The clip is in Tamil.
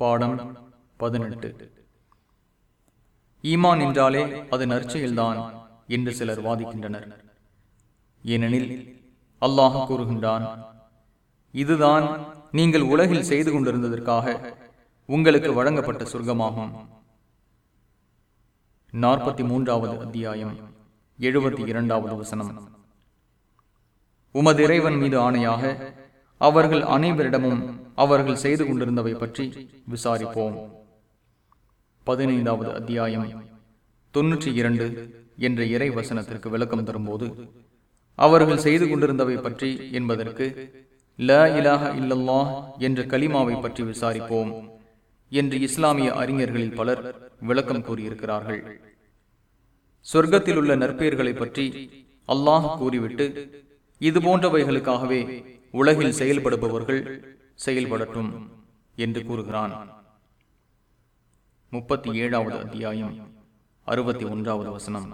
பாடம் பதினெட்டு. ஈமான் என்றாலே அது நற்செயல்தான் என்று சிலர் வாதிக்கின்றனர். ஏனெனில் அல்லாஹ் கூறுகின்றான் இதுதான் நீங்கள் உலகில் செய்து கொண்டிருந்ததற்காக உங்களுக்கு வழங்கப்பட்ட சொர்க்கமாகும். நாற்பத்தி மூன்றாவது அத்தியாயம் எழுபத்தி இரண்டாவது வசனம். உமது இறைவன் மீது ஆணையாக அவர்கள் அனைவரிடமும் அவர்கள் செய்து கொண்டிருந்தவை பற்றி விசாரிப்போம். பதினைந்தாவது அத்தியாயம் தொன்னூற்றி இரண்டு என்ற இறை வசனத்திற்கு விளக்கம் தரும்போது அவர்கள் செய்து கொண்டிருந்தவை பற்றி என்பதற்கு ல இலாக இல்லல்லாஹ் என்ற கலிமாவை பற்றி விசாரிப்போம் என்று இஸ்லாமிய அறிஞர்களில் பலர் விளக்கம் கூறியிருக்கிறார்கள். சொர்க்கத்தில் உள்ள நற்பெயர்களை பற்றி அல்லாஹ் கூறிவிட்டு இது போன்றவைகளுக்காகவே உலகில் செயல்படுபவர்கள் செயல்படட்டும் என்று கூறுகிறான். முப்பத்தி ஏழாவது அத்தியாயம் அறுபத்தி ஒன்றாவது வசனம்.